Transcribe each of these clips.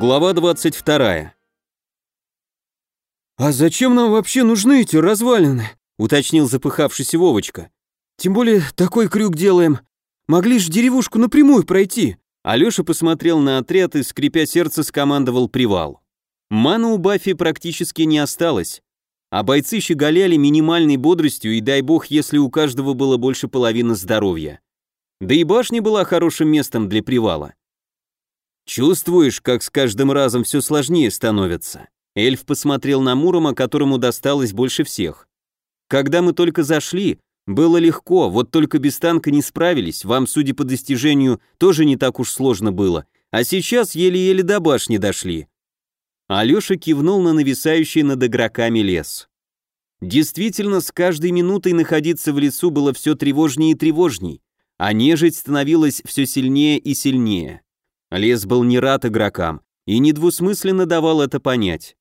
Глава 22. «А зачем нам вообще нужны эти развалины?» — уточнил запыхавшийся Вовочка. «Тем более такой крюк делаем. Могли же деревушку напрямую пройти». Алёша посмотрел на отряд и, скрипя сердце, скомандовал привал. Мана у Баффи практически не осталось, а бойцы щеголяли минимальной бодростью, и дай бог, если у каждого было больше половины здоровья. Да и башня была хорошим местом для привала. Чувствуешь, как с каждым разом все сложнее становится? Эльф посмотрел на Мурома, которому досталось больше всех. Когда мы только зашли, было легко, вот только без танка не справились, вам, судя по достижению, тоже не так уж сложно было, а сейчас еле-еле до башни дошли. Алёша кивнул на нависающий над игроками лес. Действительно, с каждой минутой находиться в лесу было все тревожнее и тревожней, а нежить становилась все сильнее и сильнее. Лес был не рад игрокам и недвусмысленно давал это понять.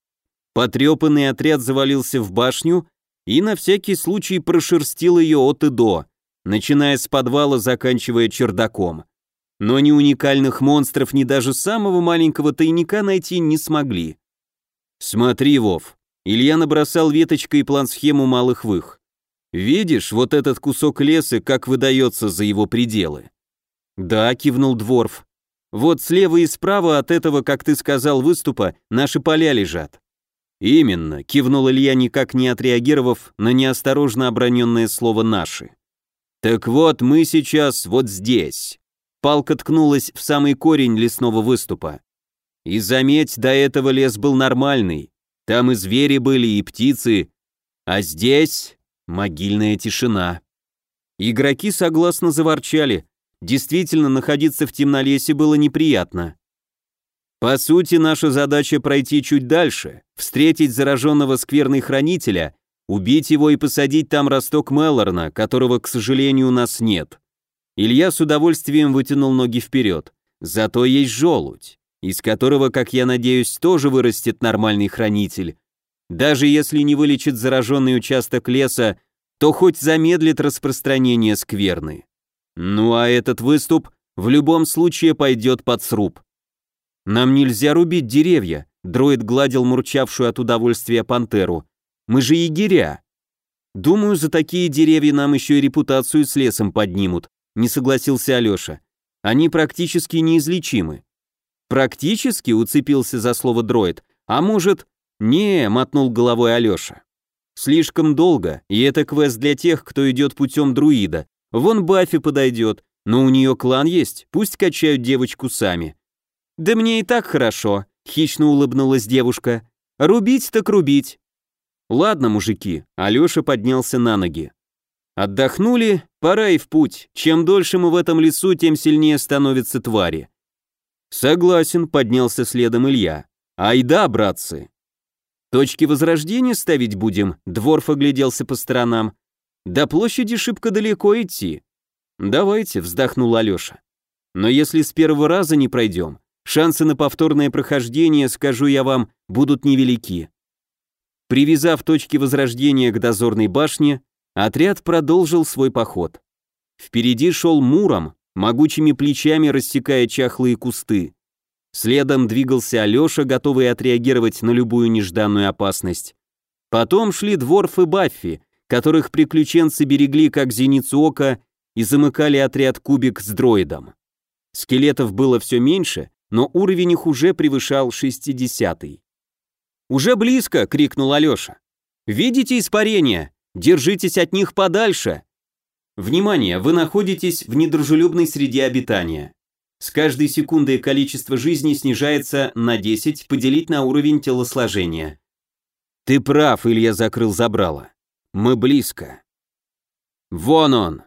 Потрепанный отряд завалился в башню и на всякий случай прошерстил ее от и до, начиная с подвала, заканчивая чердаком. Но ни уникальных монстров, ни даже самого маленького тайника найти не смогли. «Смотри, Вов», Илья набросал веточкой план-схему малых вых. «Видишь, вот этот кусок леса, как выдается за его пределы?» «Да», — кивнул Дворф. Вот слева и справа от этого, как ты сказал, выступа, наши поля лежат. Именно, кивнул Илья, никак не отреагировав на неосторожно оброненное слово «наши». Так вот, мы сейчас вот здесь. Палка ткнулась в самый корень лесного выступа. И заметь, до этого лес был нормальный. Там и звери были, и птицы. А здесь могильная тишина. Игроки согласно заворчали, Действительно, находиться в темнолесе было неприятно. По сути, наша задача пройти чуть дальше, встретить зараженного скверной хранителя, убить его и посадить там росток Меллорна, которого, к сожалению, у нас нет. Илья с удовольствием вытянул ноги вперед. Зато есть желудь, из которого, как я надеюсь, тоже вырастет нормальный хранитель. Даже если не вылечит зараженный участок леса, то хоть замедлит распространение скверны. Ну а этот выступ в любом случае пойдет под сруб. Нам нельзя рубить деревья, дроид гладил мурчавшую от удовольствия пантеру. Мы же егеря. Думаю, за такие деревья нам еще и репутацию с лесом поднимут, не согласился Алеша. Они практически неизлечимы. Практически уцепился за слово дроид. А может, не, мотнул головой Алеша. Слишком долго, и это квест для тех, кто идет путем друида, Вон Баффи подойдет, но у нее клан есть, пусть качают девочку сами. Да мне и так хорошо, хищно улыбнулась девушка. Рубить так рубить. Ладно, мужики, Алёша поднялся на ноги. Отдохнули, пора и в путь. Чем дольше мы в этом лесу, тем сильнее становятся твари. Согласен, поднялся следом Илья. Айда, братцы. Точки возрождения ставить будем? Дворф огляделся по сторонам. До площади шибко далеко идти. Давайте, вздохнул Алёша. Но если с первого раза не пройдем, шансы на повторное прохождение, скажу я вам, будут невелики. Привязав точки возрождения к дозорной башне, отряд продолжил свой поход. Впереди шел Муром, могучими плечами рассекая чахлые кусты. Следом двигался Алёша, готовый отреагировать на любую нежданную опасность. Потом шли Дворф и Баффи, которых приключенцы берегли как зеницу ока и замыкали отряд кубик с дроидом. Скелетов было все меньше, но уровень их уже превышал 60-й. «Уже близко!» — крикнул Алеша. «Видите испарения? Держитесь от них подальше!» Внимание, вы находитесь в недружелюбной среде обитания. С каждой секундой количество жизни снижается на 10, поделить на уровень телосложения. Ты прав, Илья закрыл забрало. Мы близко. Вон он.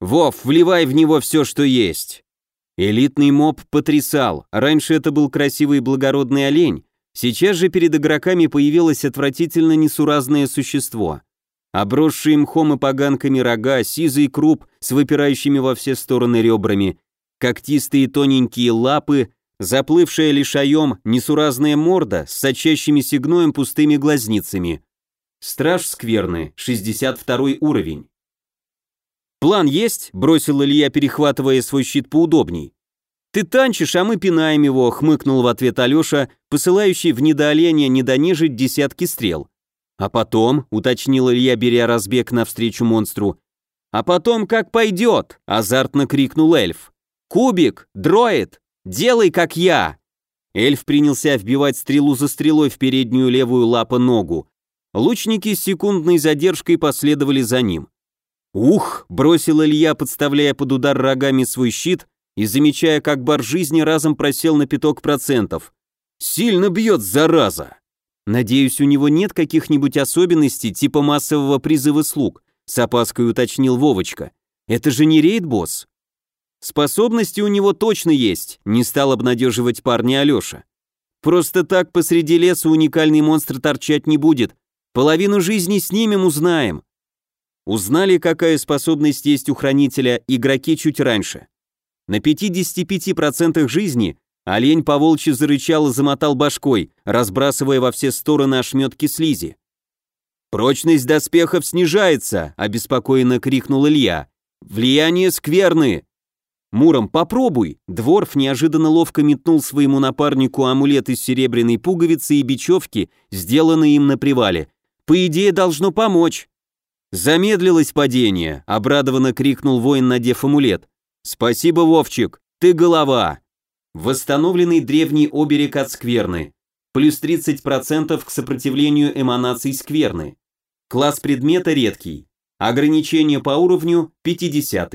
Вов, вливай в него все, что есть. Элитный моб потрясал. Раньше это был красивый благородный олень. Сейчас же перед игроками появилось отвратительно несуразное существо. Обросшие мхом и поганками рога, сизый круп с выпирающими во все стороны ребрами, когтистые тоненькие лапы, заплывшая лишаем несуразная морда с сочащимися гноем пустыми глазницами. Страж скверны, 62 уровень. «План есть?» – бросил Илья, перехватывая свой щит поудобней. «Ты танчишь, а мы пинаем его», — хмыкнул в ответ Алеша, посылающий в недооление недонежить десятки стрел. «А потом», — уточнил Илья, беря разбег навстречу монстру, «а потом как пойдет», — азартно крикнул эльф. «Кубик, дроид, делай как я!» Эльф принялся вбивать стрелу за стрелой в переднюю левую лапу ногу. Лучники с секундной задержкой последовали за ним. «Ух!» – бросил Илья, подставляя под удар рогами свой щит и замечая, как бар жизни разом просел на пяток процентов. «Сильно бьет, зараза!» «Надеюсь, у него нет каких-нибудь особенностей типа массового призыва слуг», – с опаской уточнил Вовочка. «Это же не рейд-босс?» «Способности у него точно есть», – не стал обнадеживать парня Алеша. «Просто так посреди леса уникальный монстр торчать не будет. Половину жизни снимем, узнаем. Узнали, какая способность есть у хранителя игроки чуть раньше. На 55% жизни олень по волчьи зарычал и замотал башкой, разбрасывая во все стороны ошметки слизи. «Прочность доспехов снижается», — обеспокоенно крикнул Илья. «Влияние скверны!» «Муром, попробуй!» Дворф неожиданно ловко метнул своему напарнику амулет из серебряной пуговицы и бечевки, сделанные им на привале. «По идее, должно помочь!» «Замедлилось падение!» — обрадованно крикнул воин, надев амулет. «Спасибо, Вовчик! Ты голова!» Восстановленный древний оберег от скверны. Плюс 30% к сопротивлению эманаций скверны. Класс предмета редкий. Ограничение по уровню 50.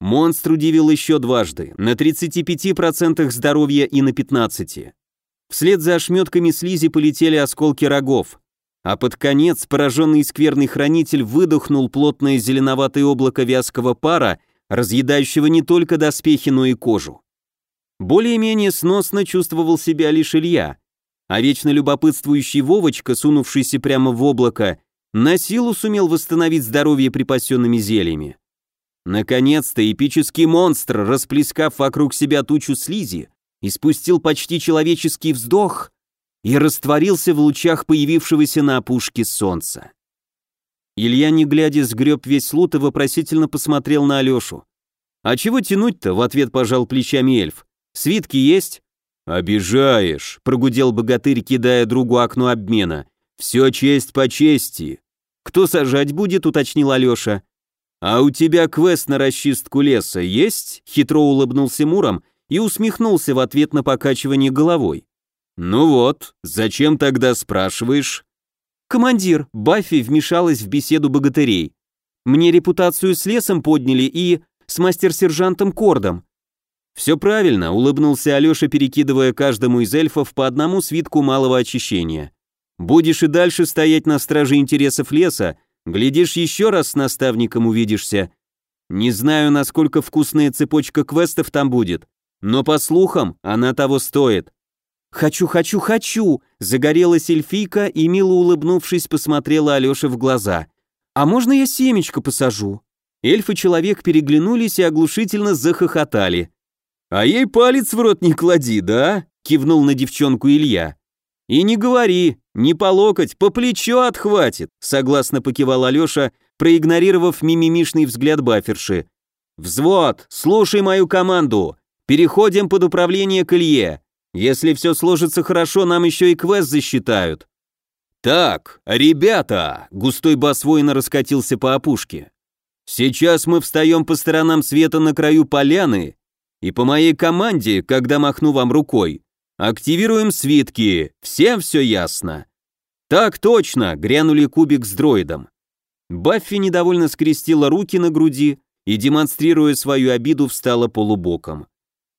Монстр удивил еще дважды, на 35% здоровья и на 15%. Вслед за ошметками слизи полетели осколки рогов, а под конец пораженный скверный хранитель выдохнул плотное зеленоватое облако вязкого пара, разъедающего не только доспехи, но и кожу. Более-менее сносно чувствовал себя лишь Илья, а вечно любопытствующий Вовочка, сунувшийся прямо в облако, на силу сумел восстановить здоровье припасенными зельями. Наконец-то эпический монстр, расплескав вокруг себя тучу слизи, испустил почти человеческий вздох и растворился в лучах появившегося на опушке солнца. Илья, не глядя, сгреб весь лут и вопросительно посмотрел на Алешу. «А чего тянуть-то?» — в ответ пожал плечами эльф. «Свитки есть?» «Обижаешь», — прогудел богатырь, кидая другу окно обмена. «Все честь по чести». «Кто сажать будет?» — уточнил Алеша. «А у тебя квест на расчистку леса есть?» — хитро улыбнулся Муром и усмехнулся в ответ на покачивание головой. «Ну вот, зачем тогда спрашиваешь?» «Командир», Баффи вмешалась в беседу богатырей. «Мне репутацию с лесом подняли и с мастер-сержантом Кордом». «Все правильно», — улыбнулся Алеша, перекидывая каждому из эльфов по одному свитку малого очищения. «Будешь и дальше стоять на страже интересов леса, глядишь, еще раз с наставником увидишься. Не знаю, насколько вкусная цепочка квестов там будет, но по слухам, она того стоит. «Хочу, хочу, хочу!» Загорелась эльфийка и, мило улыбнувшись, посмотрела Алёше в глаза. «А можно я семечко посажу?» Эльф и человек переглянулись и оглушительно захохотали. «А ей палец в рот не клади, да?» кивнул на девчонку Илья. «И не говори, не по локоть, по плечо отхватит», согласно покивал Алёша, проигнорировав мимимишный взгляд баферши. «Взвод, слушай мою команду. Переходим под управление к Илье. Если все сложится хорошо, нам еще и квест засчитают. Так, ребята, густой бас воина раскатился по опушке. Сейчас мы встаем по сторонам света на краю поляны, и по моей команде, когда махну вам рукой, активируем свитки. Всем все ясно. Так точно, грянули кубик с дроидом. Баффи недовольно скрестила руки на груди и, демонстрируя свою обиду, встала полубоком.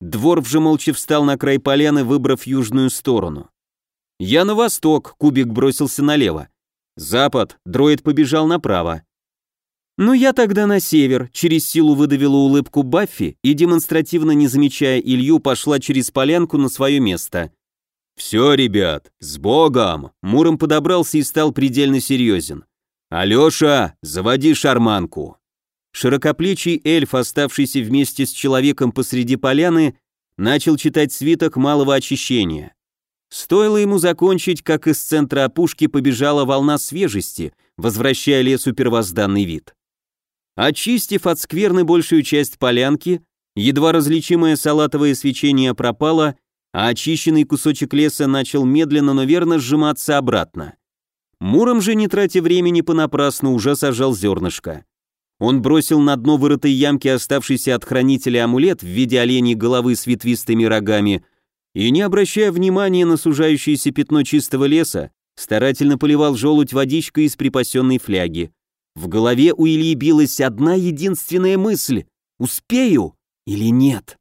Дворф же молча встал на край поляны, выбрав южную сторону. «Я на восток», — кубик бросился налево. «Запад», — дроид побежал направо. «Ну я тогда на север», — через силу выдавила улыбку Баффи и, демонстративно не замечая Илью, пошла через полянку на свое место. «Все, ребят, с Богом!» Муром подобрался и стал предельно серьезен. «Алеша, заводи шарманку!» Широкоплечий эльф, оставшийся вместе с человеком посреди поляны, начал читать свиток малого очищения. Стоило ему закончить, как из центра опушки побежала волна свежести, возвращая лесу первозданный вид. Очистив от скверны большую часть полянки, Едва различимое салатовое свечение пропало, а очищенный кусочек леса начал медленно, но верно сжиматься обратно. Муром же, не тратя времени понапрасну, уже сажал зернышко. Он бросил на дно вырытой ямки оставшийся от хранителя амулет в виде оленей головы с ветвистыми рогами и, не обращая внимания на сужающееся пятно чистого леса, старательно поливал желудь водичкой из припасенной фляги. В голове у Ильи билась одна единственная мысль — успею или нет?